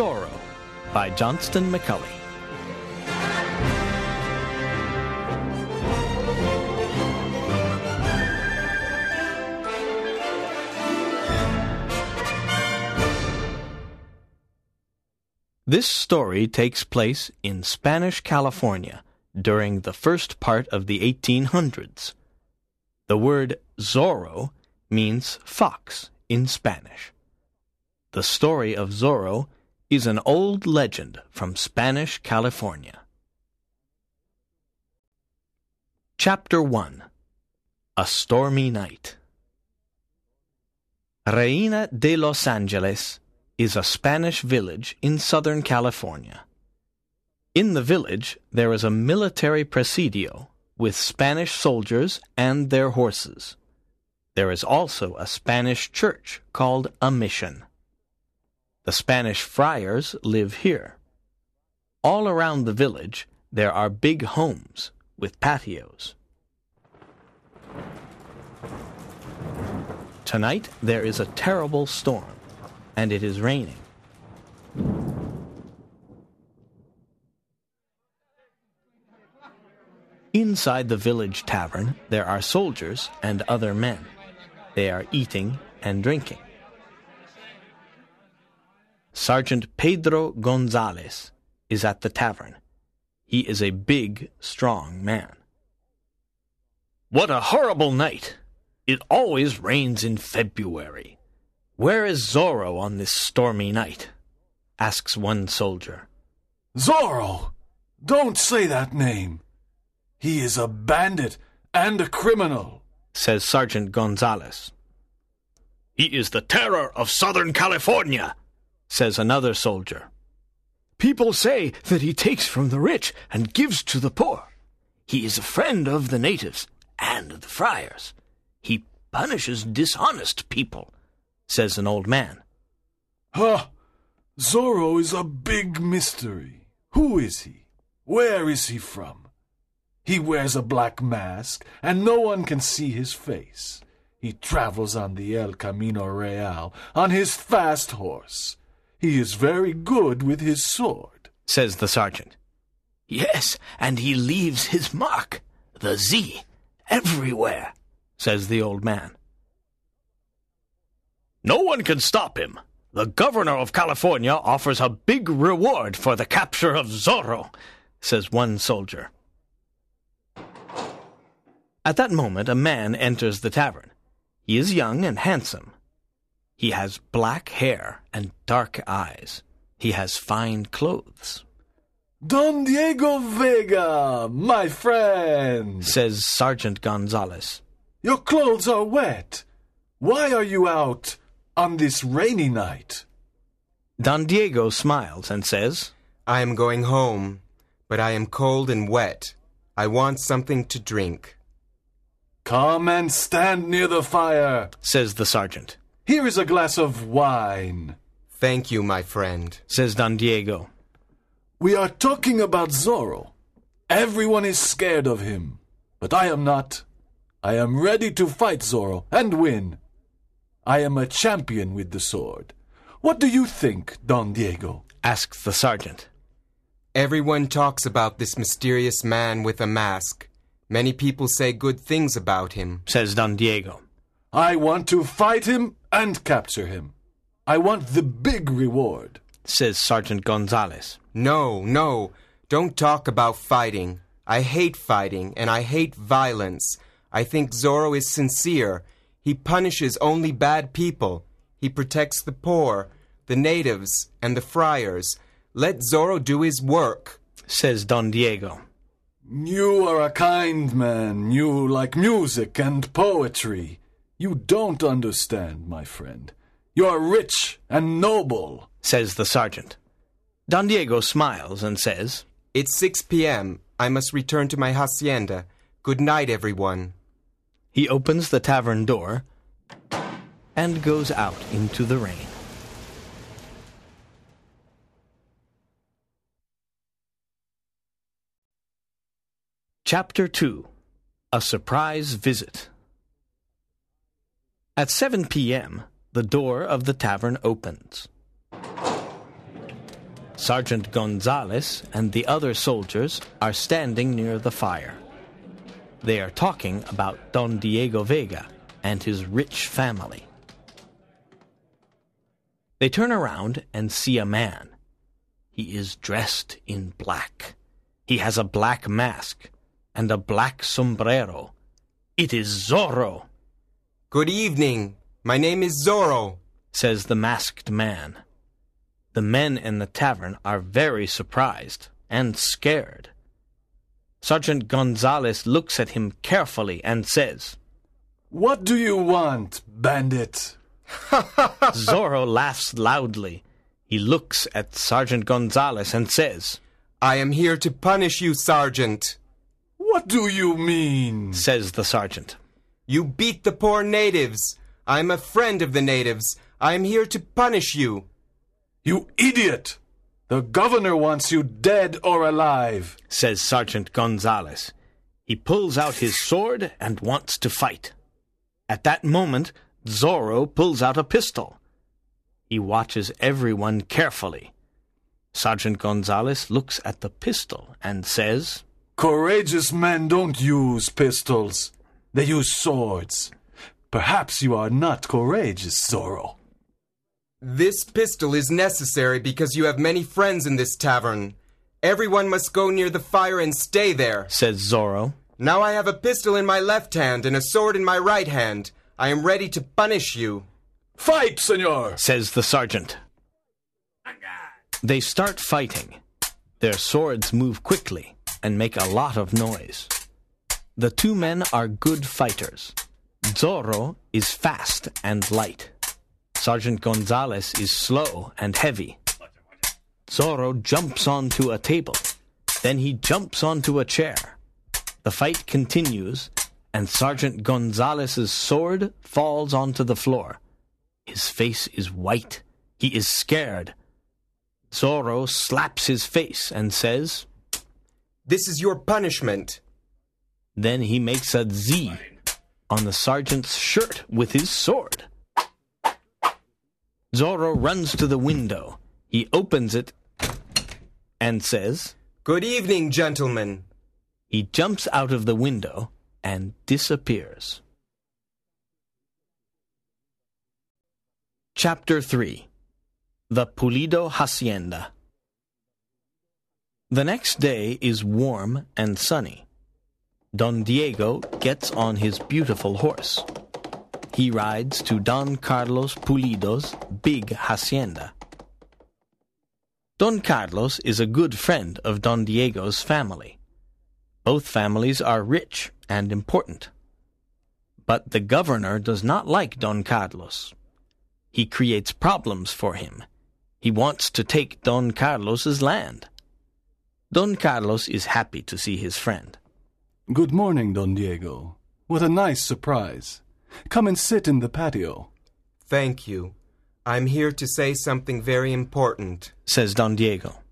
Zorro by Johnston McCulley. This story takes place in Spanish California during the first part of the 1800s. The word Zorro means fox in Spanish. The story of Zorro is an old legend from Spanish California. Chapter 1 A Stormy Night Reina de Los Angeles is a Spanish village in Southern California. In the village, there is a military presidio with Spanish soldiers and their horses. There is also a Spanish church called a mission. The Spanish friars live here. All around the village, there are big homes with patios. Tonight, there is a terrible storm, and it is raining. Inside the village tavern, there are soldiers and other men. They are eating and drinking. Sergeant Pedro Gonzalez is at the tavern. He is a big, strong man. What a horrible night! It always rains in February. Where is Zorro on this stormy night? asks one soldier. Zorro! Don't say that name. He is a bandit and a criminal, says Sergeant Gonzalez. He is the terror of Southern California, says another soldier. People say that he takes from the rich and gives to the poor. He is a friend of the natives and the friars. He punishes dishonest people, says an old man. Huh! Zorro is a big mystery. Who is he? Where is he from? He wears a black mask, and no one can see his face. He travels on the El Camino Real on his fast horse. He is very good with his sword, says the sergeant. Yes, and he leaves his mark, the Z, everywhere, says the old man. No one can stop him. The governor of California offers a big reward for the capture of Zorro, says one soldier. At that moment, a man enters the tavern. He is young and handsome. He has black hair and dark eyes. He has fine clothes. Don Diego Vega, my friend, says Sergeant Gonzalez. Your clothes are wet. Why are you out on this rainy night? Don Diego smiles and says, I am going home, but I am cold and wet. I want something to drink. Come and stand near the fire, says the sergeant. Here is a glass of wine. Thank you, my friend, says Don Diego. We are talking about Zorro. Everyone is scared of him, but I am not. I am ready to fight Zorro and win. I am a champion with the sword. What do you think, Don Diego? asks the sergeant. Everyone talks about this mysterious man with a mask. Many people say good things about him, says Don Diego. I want to fight him and capture him. I want the big reward, says Sergeant Gonzalez. No, no, don't talk about fighting. I hate fighting and I hate violence. I think Zorro is sincere. He punishes only bad people. He protects the poor, the natives, and the friars. Let Zorro do his work, says Don Diego. You are a kind man. You like music and poetry. You don't understand, my friend. You are rich and noble, says the sergeant. Don Diego smiles and says, It's 6 p.m. I must return to my hacienda. Good night, everyone. He opens the tavern door and goes out into the rain. Chapter 2 A Surprise Visit At 7 p.m., the door of the tavern opens. Sergeant Gonzales and the other soldiers are standing near the fire. They are talking about Don Diego Vega and his rich family. They turn around and see a man. He is dressed in black. He has a black mask and a black sombrero. It is Zorro, Good evening. My name is Zorro. says the masked man. The men in the tavern are very surprised and scared. Sergeant Gonzales looks at him carefully and says, What do you want, bandit? Zorro laughs loudly. He looks at Sergeant Gonzales and says, I am here to punish you, Sergeant. What do you mean? says the sergeant. You beat the poor natives. I am a friend of the natives. I am here to punish you. You idiot! The governor wants you dead or alive. says Sergeant Gonzales. He pulls out his sword and wants to fight. At that moment, Zorro pulls out a pistol. He watches everyone carefully. Sergeant Gonzales looks at the pistol and says, Courageous men don't use pistols. They use swords. Perhaps you are not courageous, Zorro. This pistol is necessary because you have many friends in this tavern. Everyone must go near the fire and stay there. says Zorro. Now I have a pistol in my left hand and a sword in my right hand. I am ready to punish you. Fight, senor! says the sergeant. They start fighting. Their swords move quickly and make a lot of noise. The two men are good fighters. Zorro is fast and light. Sergeant Gonzales is slow and heavy. Zorro jumps onto a table. Then he jumps onto a chair. The fight continues, and Sergeant Gonzales's sword falls onto the floor. His face is white. He is scared. Zorro slaps his face and says, This is your punishment. Then he makes a Z on the sergeant's shirt with his sword. Zorro runs to the window. He opens it and says, Good evening, gentlemen. he jumps out of the window and disappears. Chapter 3 The Pulido Hacienda The next day is warm and sunny. Don Diego gets on his beautiful horse. He rides to Don Carlos Pulido's big hacienda. Don Carlos is a good friend of Don Diego's family. Both families are rich and important. But the governor does not like Don Carlos. He creates problems for him. He wants to take Don Carlos's land. Don Carlos is happy to see his friend. Good morning, Don Diego. What a nice surprise. Come and sit in the patio. Thank you. I'm here to say something very important. says Don Diego.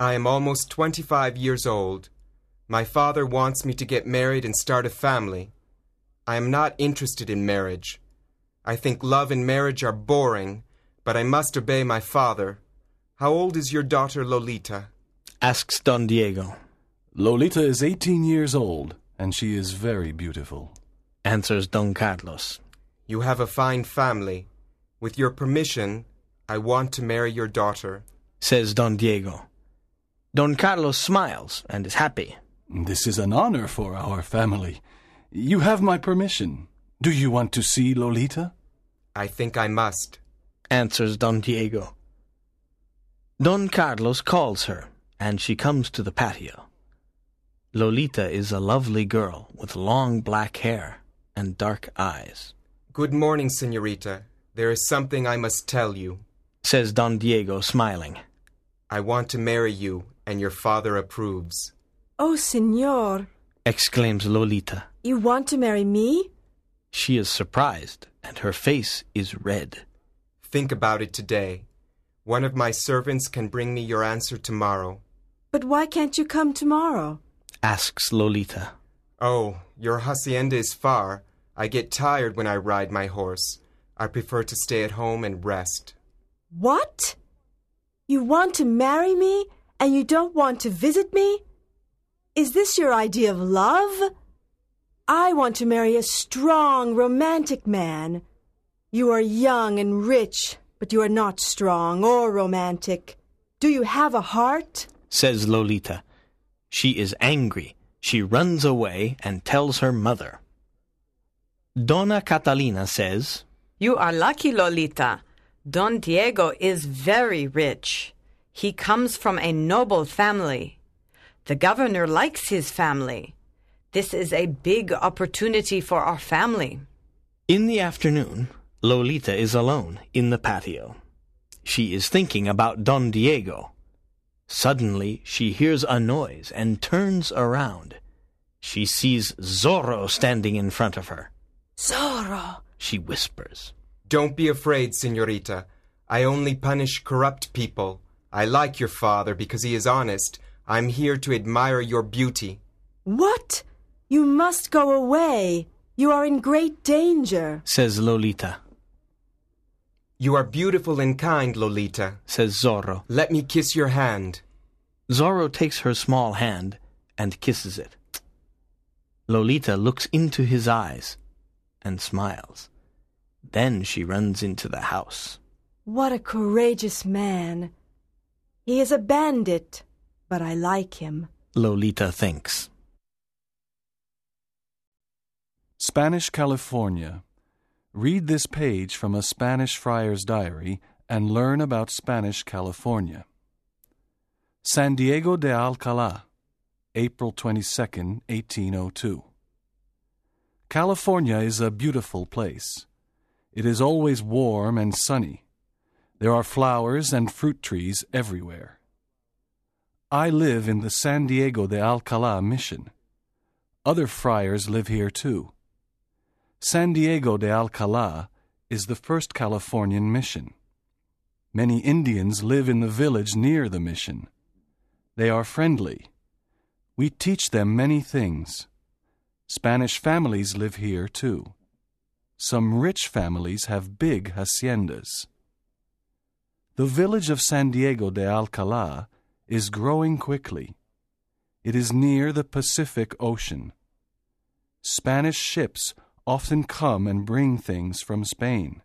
I am almost 25 years old. My father wants me to get married and start a family. I am not interested in marriage. I think love and marriage are boring, but I must obey my father. How old is your daughter Lolita? Asks Don Diego. Lolita is 18 years old, and she is very beautiful. Answers Don Carlos. You have a fine family. With your permission, I want to marry your daughter. Says Don Diego. Don Carlos smiles and is happy. This is an honor for our family. You have my permission. Do you want to see Lolita? I think I must. Answers Don Diego. Don Carlos calls her, and she comes to the patio. Lolita is a lovely girl with long black hair and dark eyes. Good morning, senorita. There is something I must tell you. Says Don Diego, smiling. I want to marry you, and your father approves. Oh, senor, Exclaims Lolita. you want to marry me? She is surprised, and her face is red. Think about it today. One of my servants can bring me your answer tomorrow. But why can't you come tomorrow? Asks Lolita. Oh, your hacienda is far. I get tired when I ride my horse. I prefer to stay at home and rest. What? You want to marry me and you don't want to visit me? Is this your idea of love? I want to marry a strong, romantic man. You are young and rich, but you are not strong or romantic. Do you have a heart? says Lolita. She is angry. She runs away and tells her mother. Dona Catalina says, You are lucky, Lolita. Don Diego is very rich. He comes from a noble family. The governor likes his family. This is a big opportunity for our family. In the afternoon, Lolita is alone in the patio. She is thinking about Don Diego. Suddenly, she hears a noise and turns around. She sees Zorro standing in front of her. Zorro! She whispers. Don't be afraid, senorita. I only punish corrupt people. I like your father because he is honest. I'm here to admire your beauty. What? You must go away. You are in great danger. Says Lolita. You are beautiful and kind, Lolita. Says Zorro. Let me kiss your hand. Zorro takes her small hand and kisses it. Lolita looks into his eyes and smiles. Then she runs into the house. What a courageous man. He is a bandit, but I like him. Lolita thinks. Spanish California. Read this page from a Spanish friar's diary and learn about Spanish California. San Diego de Alcala, April 22, 1802. California is a beautiful place. It is always warm and sunny. There are flowers and fruit trees everywhere. I live in the San Diego de Alcala mission. Other friars live here too. San Diego de Alcala is the first Californian mission. Many Indians live in the village near the mission. They are friendly. We teach them many things. Spanish families live here too. Some rich families have big haciendas. The village of San Diego de Alcala is growing quickly. It is near the Pacific Ocean. Spanish ships often come and bring things from Spain.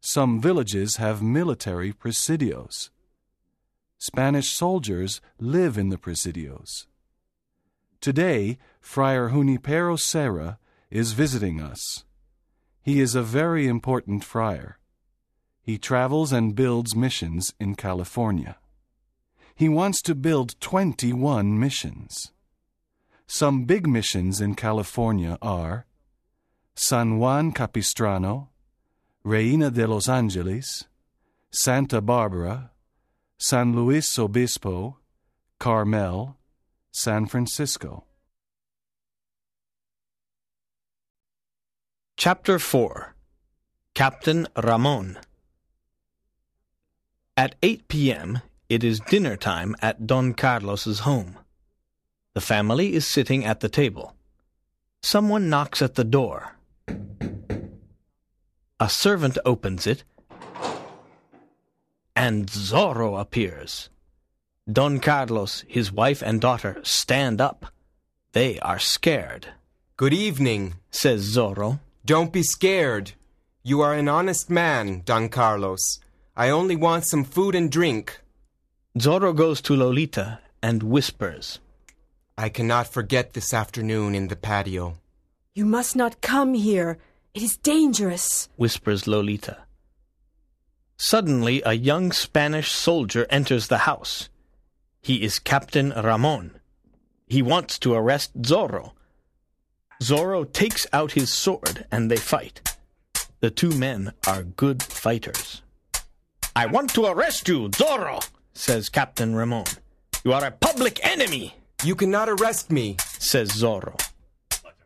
Some villages have military presidios. Spanish soldiers live in the presidios. Today, Friar Junipero Serra is visiting us. He is a very important friar. He travels and builds missions in California. He wants to build 21 missions. Some big missions in California are San Juan Capistrano, Reina de los Angeles, Santa Barbara, San Luis Obispo, Carmel, San Francisco. Chapter 4 Captain Ramon At 8 p.m., it is dinner time at Don Carlos's home. The family is sitting at the table. Someone knocks at the door. A servant opens it, and Zorro appears. Don Carlos, his wife, and daughter stand up. They are scared, Good evening. says Zorro. Don't be scared. You are an honest man, Don Carlos. I only want some food and drink. Zorro goes to Lolita and whispers. I cannot forget this afternoon in the patio. You must not come here. It is dangerous. whispers Lolita. Suddenly, a young Spanish soldier enters the house. He is Captain Ramon. He wants to arrest Zorro. Zorro takes out his sword and they fight. The two men are good fighters. I want to arrest you, Zorro, says Captain Ramon. You are a public enemy, You cannot arrest me. says Zorro.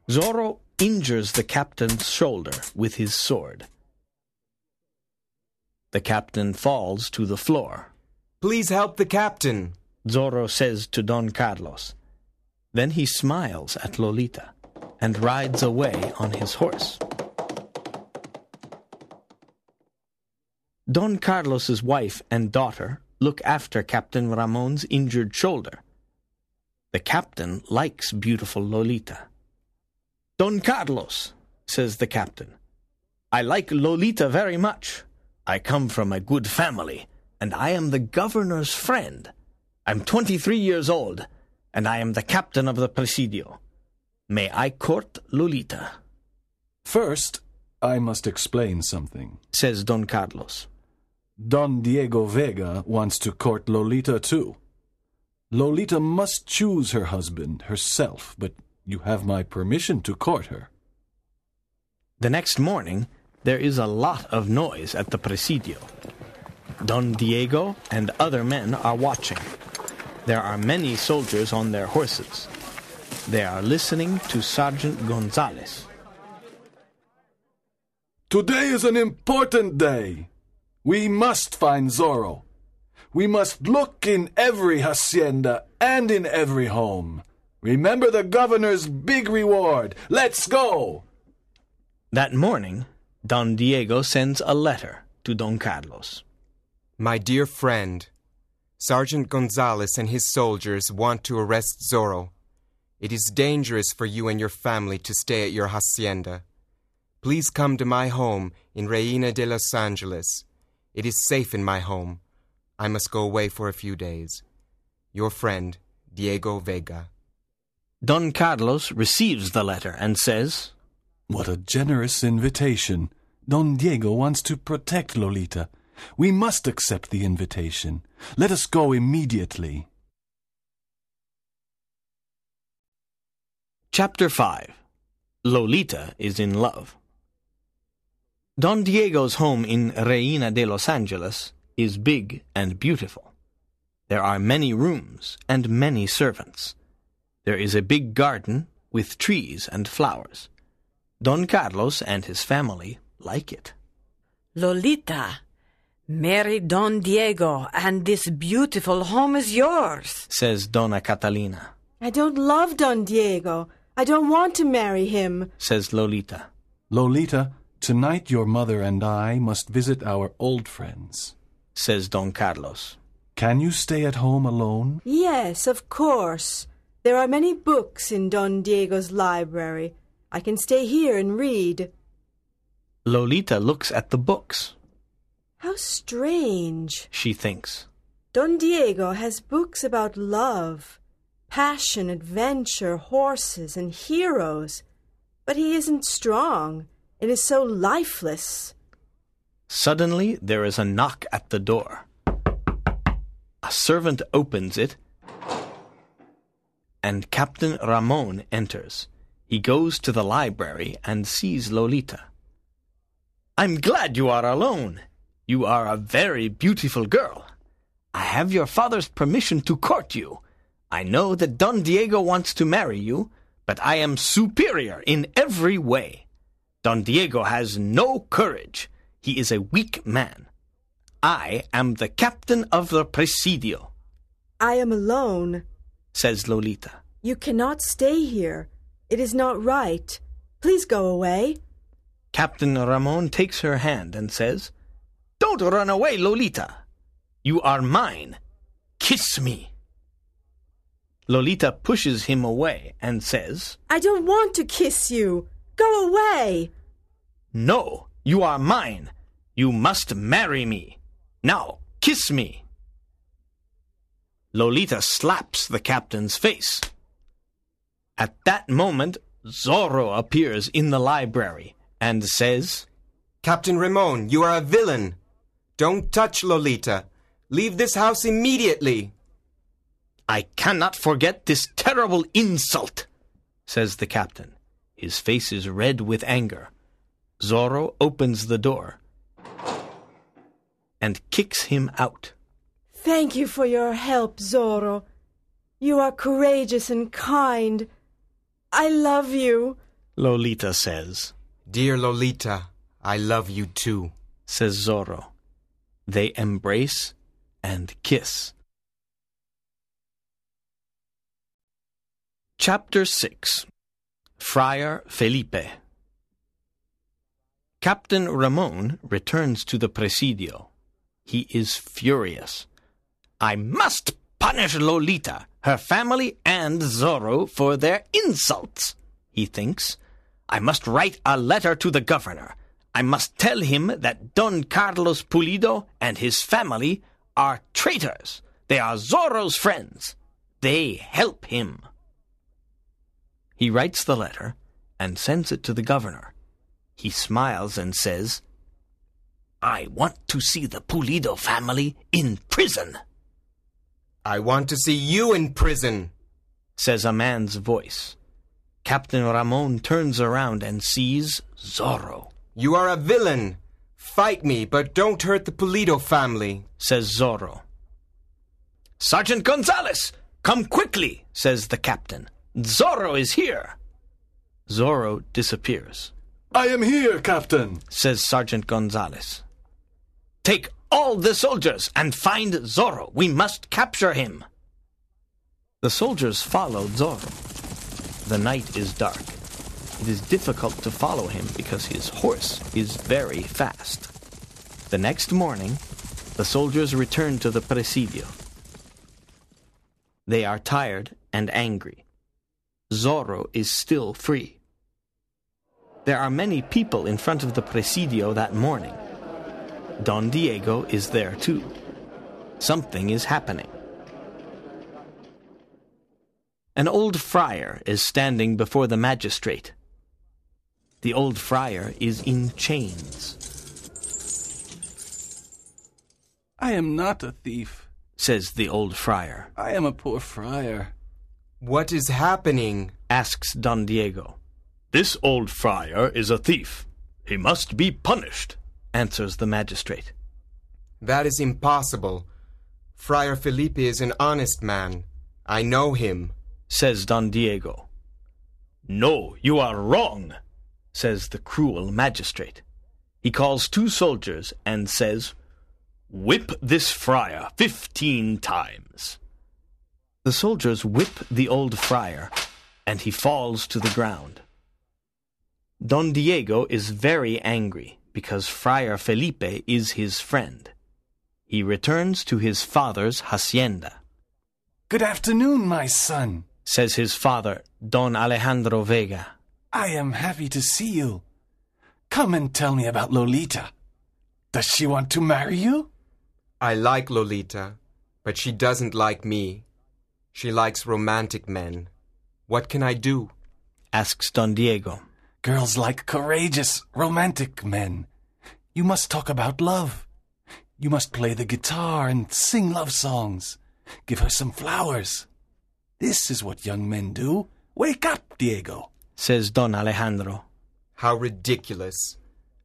Zorro injures the captain's shoulder with his sword. The captain falls to the floor. Please help the captain. Zorro says to Don Carlos. Then he smiles at Lolita and rides away on his horse. Don Carlos's wife and daughter look after Captain Ramon's injured shoulder. The captain likes beautiful Lolita. Don Carlos, says the captain, I like Lolita very much. I come from a good family, and I am the governor's friend. I'm 23 years old, and I am the captain of the Presidio. May I court Lolita? First, I must explain something. says Don Carlos. Don Diego Vega wants to court Lolita too. Lolita must choose her husband herself, but you have my permission to court her. The next morning, there is a lot of noise at the Presidio. Don Diego and other men are watching. There are many soldiers on their horses. They are listening to Sergeant Gonzalez. Today is an important day. We must find Zorro. We must look in every hacienda and in every home. Remember the governor's big reward. Let's go! That morning, Don Diego sends a letter to Don Carlos. My dear friend, Sergeant Gonzalez and his soldiers want to arrest Zorro. It is dangerous for you and your family to stay at your hacienda. Please come to my home in Reina de Los Angeles. It is safe in my home. I must go away for a few days. Your friend, Diego Vega. Don Carlos receives the letter and says, What a generous invitation. Don Diego wants to protect Lolita. We must accept the invitation. Let us go immediately. Chapter 5 Lolita is in love. Don Diego's home in Reina de Los Angeles is big and beautiful. There are many rooms and many servants. There is a big garden with trees and flowers. Don Carlos and his family like it. Lolita, marry Don Diego, and this beautiful home is yours. Says Dona Catalina. I don't love Don Diego. I don't want to marry him. Says Lolita. Lolita, tonight your mother and I must visit our old friends. Says Don Carlos. Can you stay at home alone? Yes, of course. There are many books in Don Diego's library. I can stay here and read. Lolita looks at the books. How strange. She thinks. Don Diego has books about love, passion, adventure, horses, and heroes. But he isn't strong and is so lifeless. Suddenly, there is a knock at the door. A servant opens it, and Captain Ramon enters. He goes to the library and sees Lolita. I'm glad you are alone. You are a very beautiful girl. I have your father's permission to court you. I know that Don Diego wants to marry you, but I am superior in every way. Don Diego has no courage. He is a weak man. I am the captain of the Presidio, I am alone. Says Lolita. You cannot stay here. It is not right. Please go away. Captain Ramon takes her hand and says, Don't run away, Lolita. You are mine. Kiss me. Lolita pushes him away and says, I don't want to kiss you. Go away. No, you are mine. You must marry me. Now, kiss me. Lolita slaps the captain's face. At that moment, Zorro appears in the library and says, Captain Ramon, you are a villain. Don't touch Lolita. Leave this house immediately. I cannot forget this terrible insult, says the captain. His face is red with anger. Zorro opens the door and kicks him out. Thank you for your help, Zorro. You are courageous and kind. I love you. Lolita says, Dear Lolita, I love you too. says Zorro. They embrace and kiss. Chapter 6 Friar Felipe Captain Ramon returns to the Presidio. He is furious. I must punish Lolita, her family, and Zorro for their insults, he thinks. I must write a letter to the governor. I must tell him that Don Carlos Pulido and his family are traitors. They are Zorro's friends. They help him. He writes the letter and sends it to the governor. He smiles and says, I want to see the Pulido family in prison, I want to see you in prison. says a man's voice. Captain Ramon turns around and sees Zorro, You are a villain. Fight me, but don't hurt the Pulido family. says Zorro. Sergeant Gonzalez, come quickly, says the captain. Zorro is here. Zorro disappears, I am here, Captain. says Sergeant Gonzalez. Take all the soldiers and find Zorro. We must capture him. The soldiers follow Zorro. The night is dark. It is difficult to follow him because his horse is very fast. The next morning, the soldiers return to the presidio. They are tired and angry. Zorro is still free. There are many people in front of the presidio that morning. Don Diego is there too. Something is happening. An old friar is standing before the magistrate. The old friar is in chains, I am not a thief. says the old friar. I am a poor friar. What is happening? Asks Don Diego. This old friar is a thief. He must be punished, answers the magistrate. That is impossible. Friar Felipe is an honest man. I know him. says Don Diego. No, you are wrong, says the cruel magistrate. He calls two soldiers and says, Whip this friar fifteen times. The soldiers whip the old friar, and he falls to the ground. Don Diego is very angry because Friar Felipe is his friend. He returns to his father's hacienda. Good afternoon, my son. says his father, Don Alejandro Vega. I am happy to see you. Come and tell me about Lolita. Does she want to marry you? I like Lolita, but she doesn't like me. She likes romantic men. What can I do? asks Don Diego. Girls like courageous, romantic men. You must talk about love. You must play the guitar and sing love songs. Give her some flowers. This is what young men do. Wake up, Diego. says Don Alejandro. How ridiculous.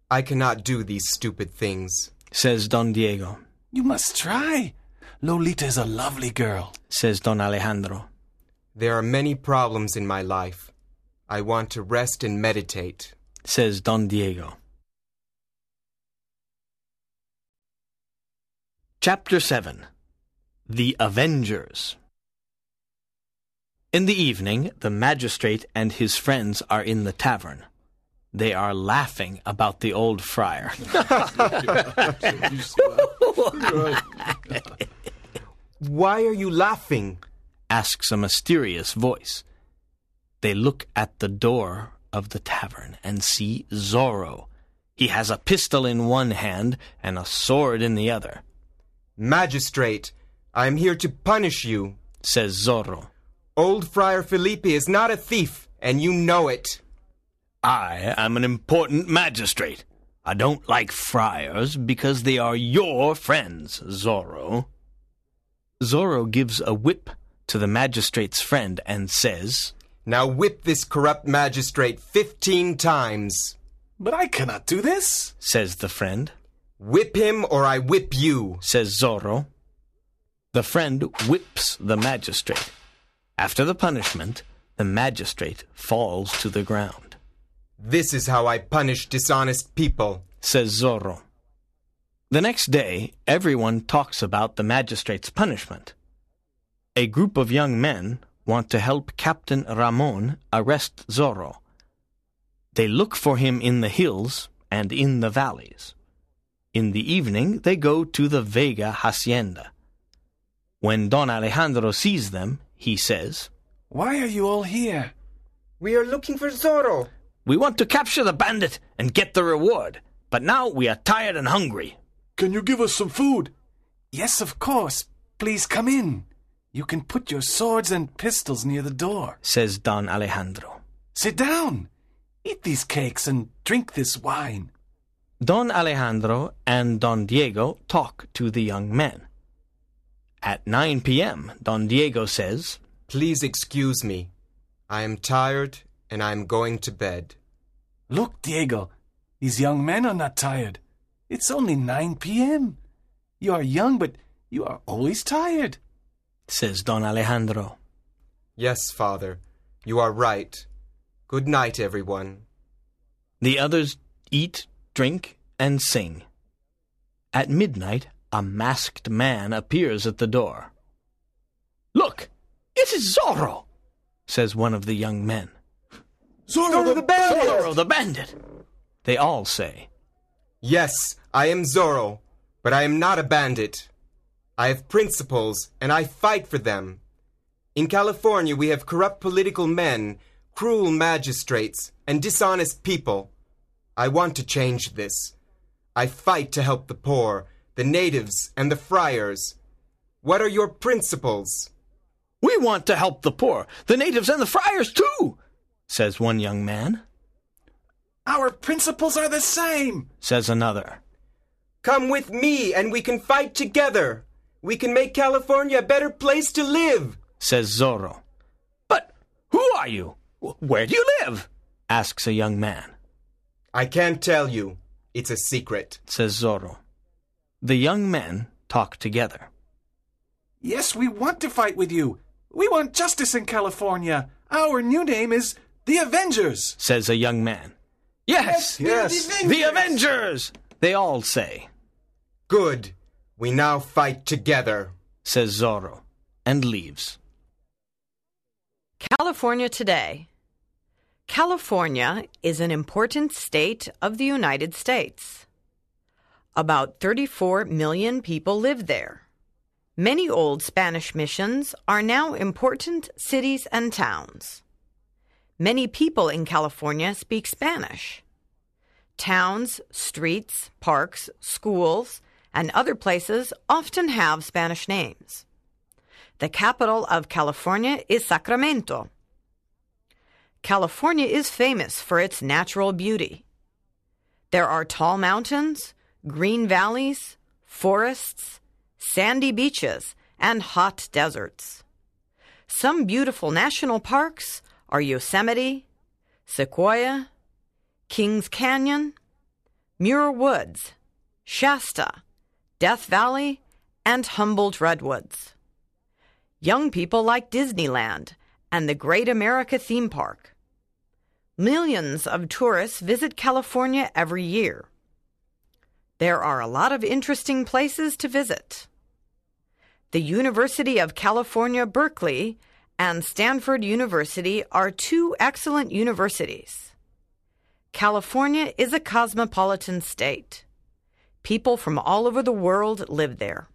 I cannot do these stupid things. Says Don Diego. You must try. Lolita is a lovely girl. Says Don Alejandro. There are many problems in my life. I want to rest and meditate. Says Don Diego. Chapter 7 The Avengers In the evening, the magistrate and his friends are in the tavern. They are laughing about the old friar. Why are you laughing? asks a mysterious voice. They look at the door of the tavern and see Zorro. He has a pistol in one hand and a sword in the other, Magistrate, I am here to punish you. says Zorro. Old Friar Felipe is not a thief, and you know it. I am an important magistrate. I don't like friars because they are your friends, Zorro. Zorro gives a whip to the magistrate's friend and says, Now whip this corrupt magistrate fifteen times. But I cannot do this. says the friend. Whip him or I whip you. says Zorro. The friend whips the magistrate. After the punishment, the magistrate falls to the ground. This is how I punish dishonest people. Says Zorro. The next day, everyone talks about the magistrate's punishment. A group of young men want to help Captain Ramon arrest Zorro. They look for him in the hills and in the valleys. In the evening, they go to the Vega hacienda. When Don Alejandro sees them, he says, Why are you all here? We are looking for Zorro. We want to capture the bandit and get the reward, but now we are tired and hungry. Can you give us some food? Yes, of course. Please come in. You can put your swords and pistols near the door. says Don Alejandro. Sit down. Eat these cakes and drink this wine. Don Alejandro and Don Diego talk to the young men. At 9 p.m., Don Diego says, Please excuse me. I am tired and I am going to bed. Look, Diego, these young men are not tired. It's only 9 p.m. You are young, but you are always tired. Says Don Alejandro. Yes, father, you are right. Good night, everyone. The others eat, drink, and sing. At midnight, a masked man appears at the door. Look, it is Zorro, says one of the young men. Zorro, the bandit! Zorro the bandit, they all say. Yes, I am Zorro, but I am not a bandit. I have principles and I fight for them. In California, we have corrupt political men, cruel magistrates, and dishonest people. I want to change this. I fight to help the poor, the natives, and the friars. What are your principles? We want to help the poor, the natives, and the friars too, says one young man. Our principles are the same. Says another. Come with me and we can fight together. We can make California a better place to live. Says Zorro. But who are you? Where do you live? asks a young man. I can't tell you. It's a secret. Says Zorro. The young men talk together. Yes, we want to fight with you. We want justice in California. Our new name is the Avengers. Says a young man. Yes, Yes. the Avengers! They all say. Good. We now fight together. Says Zorro, and leaves. California Today. California is an important state of the United States. About 34 million people live there. Many old Spanish missions are now important cities and towns. Many people in California speak Spanish. Towns, streets, parks, schools, and other places often have Spanish names. The capital of California is Sacramento. California is famous for its natural beauty. There are tall mountains, green valleys, forests, sandy beaches, and hot deserts. Some beautiful national parks are Yosemite, Sequoia, Kings Canyon, Muir Woods, Shasta, Death Valley, and Humboldt Redwoods. Young people like Disneyland and the Great America Theme Park. Millions of tourists visit California every year. There are a lot of interesting places to visit. The University of California, Berkeley, and Stanford University are two excellent universities. California is a cosmopolitan state. People from all over the world live there.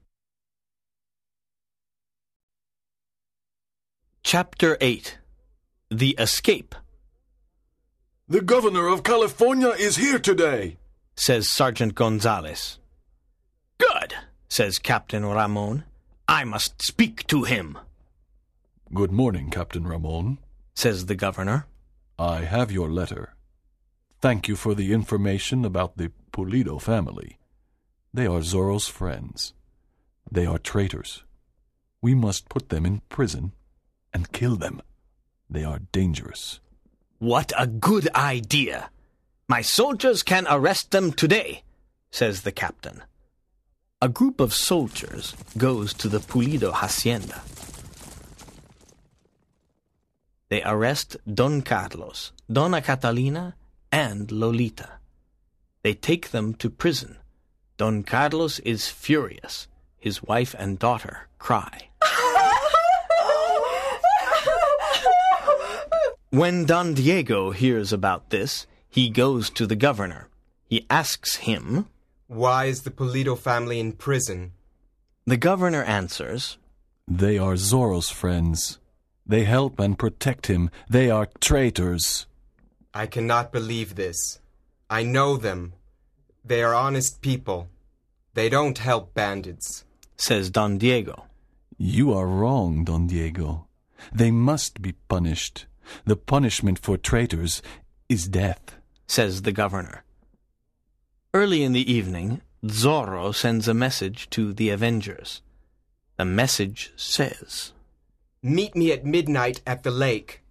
Chapter 8 The Escape, The governor of California is here today. says Sergeant Gonzalez. Good, says Captain Ramon. I must speak to him, Good morning, Captain Ramon. says the governor. I have your letter. Thank you for the information about the Pulido family. They are Zorro's friends. They are traitors. We must put them in prison and kill them. They are dangerous. What a good idea! My soldiers can arrest them today, says the captain. A group of soldiers goes to the Pulido hacienda. They arrest Don Carlos, Dona Catalina, and Lolita. They take them to prison. Don Carlos is furious. His wife and daughter cry. When Don Diego hears about this, he goes to the governor. He asks him. Why is the Pulido family in prison? The governor answers, They are Zorro's friends. They help and protect him. They are traitors. I cannot believe this. I know them. They are honest people. They don't help bandits. says Don Diego. You are wrong, Don Diego. They must be punished. The punishment for traitors is death. says the governor. Early in the evening, Zorro sends a message to the Avengers. The message says, Meet me at midnight at the lake.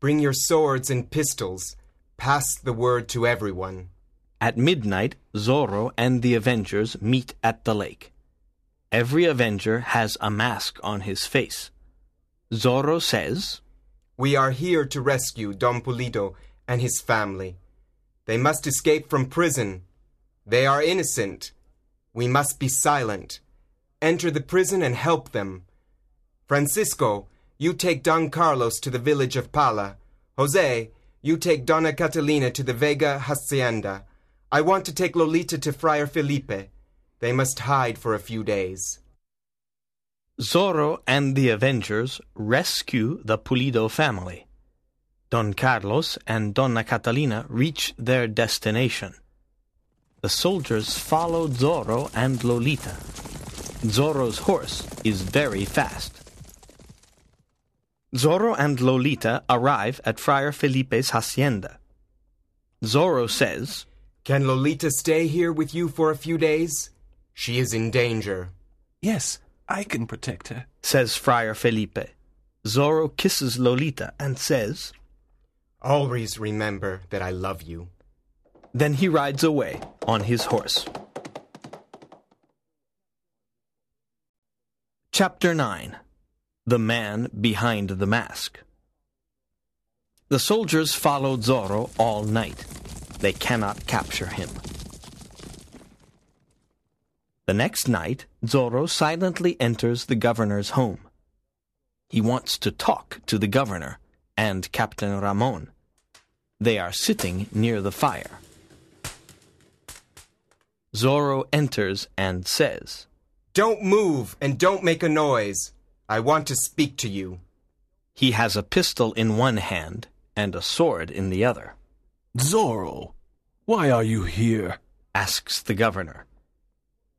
Bring your swords and pistols. Pass the word to everyone. At midnight, Zorro and the Avengers meet at the lake. Every Avenger has a mask on his face. Zorro says, We are here to rescue Don Pulido and his family. They must escape from prison. They are innocent. We must be silent. Enter the prison and help them. Francisco, you take Don Carlos to the village of Pala. Jose, you take Dona Catalina to the Vega Hacienda. I want to take Lolita to Friar Felipe. They must hide for a few days. Zorro and the Avengers rescue the Pulido family. Don Carlos and Dona Catalina reach their destination. The soldiers follow Zorro and Lolita. Zorro's horse is very fast. Zorro and Lolita arrive at Friar Felipe's hacienda. Zorro says, Can Lolita stay here with you for a few days? She is in danger. Yes, I can protect her. says Friar Felipe. Zorro kisses Lolita and says, Always remember that I love you. Then he rides away on his horse. Chapter 9 The Man Behind the Mask The soldiers followed Zorro all night. They cannot capture him. The next night, Zorro silently enters the governor's home. He wants to talk to the governor and Captain Ramon. They are sitting near the fire. Zorro enters and says, Don't move and don't make a noise. I want to speak to you. He has a pistol in one hand and a sword in the other, Zorro, why are you here? asks the governor.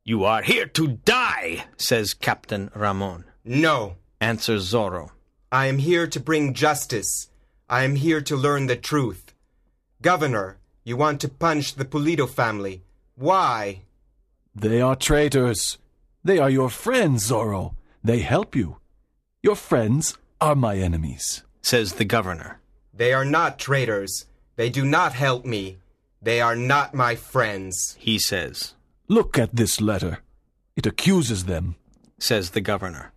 You are here to die, says Captain Ramon. No, Answers Zorro. I am here to bring justice. I am here to learn the truth. Governor, you want to punish the Pulido family. Why? They are traitors. They are your friends, Zorro. They help you. Your friends are my enemies. says the governor. They are not traitors. They do not help me. They are not my friends. He says, Look at this letter. It accuses them. says the governor.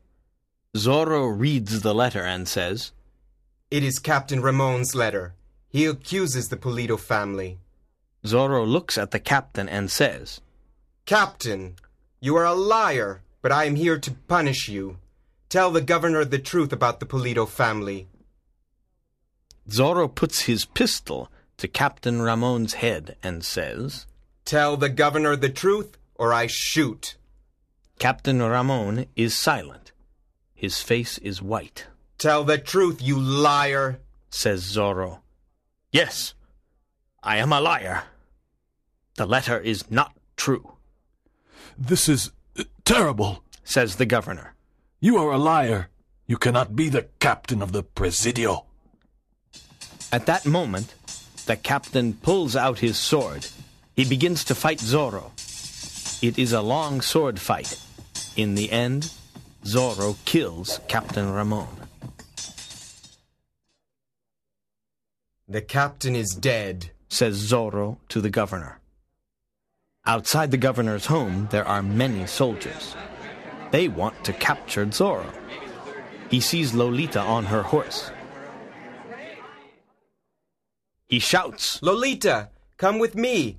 Zorro reads the letter and says, It is Captain Ramon's letter. He accuses the Pulido family. Zorro looks at the captain and says, Captain, you are a liar, but I am here to punish you. Tell the governor the truth about the Pulido family. Zorro puts his pistol to Captain Ramon's head and says, Tell the governor the truth, or I shoot. Captain Ramon is silent. His face is white, Tell the truth, you liar. says Zorro. Yes, I am a liar. The letter is not true, This is uh, terrible. says the governor. You are a liar. You cannot be the captain of the Presidio. At that moment, the captain pulls out his sword. He begins to fight Zorro. It is a long sword fight. In the end, Zorro kills Captain Ramon. The captain is dead. says Zorro to the governor. Outside the governor's home, there are many soldiers. They want to capture Zorro. He sees Lolita on her horse. He shouts, Lolita, come with me.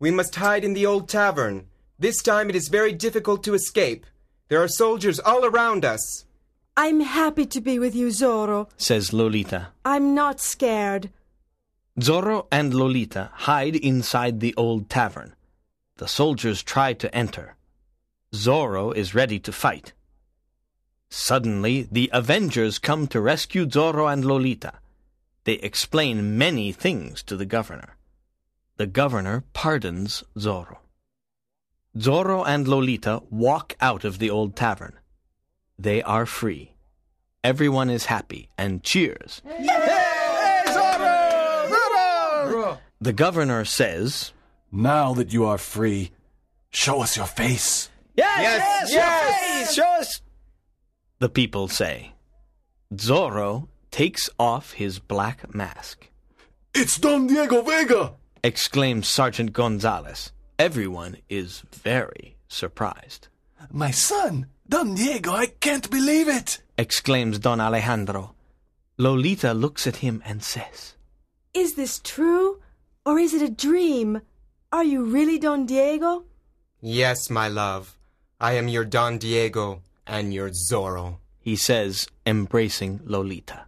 We must hide in the old tavern. This time it is very difficult to escape. There are soldiers all around us. I'm happy to be with you, Zorro. says Lolita. I'm not scared. Zorro and Lolita hide inside the old tavern. The soldiers try to enter. Zorro is ready to fight. Suddenly, the Avengers come to rescue Zorro and Lolita. They explain many things to the governor. The governor pardons Zorro. Zorro and Lolita walk out of the old tavern. They are free. Everyone is happy and cheers. Hey, Zorro! Zorro! The governor says, Now that you are free, show us your face. Yes, yes, Show us! The people say. Zorro takes off his black mask. It's Don Diego Vega! Exclaims Sergeant Gonzalez. Everyone is very surprised. My son, Don Diego, I can't believe it! Exclaims Don Alejandro. Lolita looks at him and says, Is this true? Or is it a dream? Are you really Don Diego? Yes, my love. I am your Don Diego and your Zorro. he says, embracing Lolita.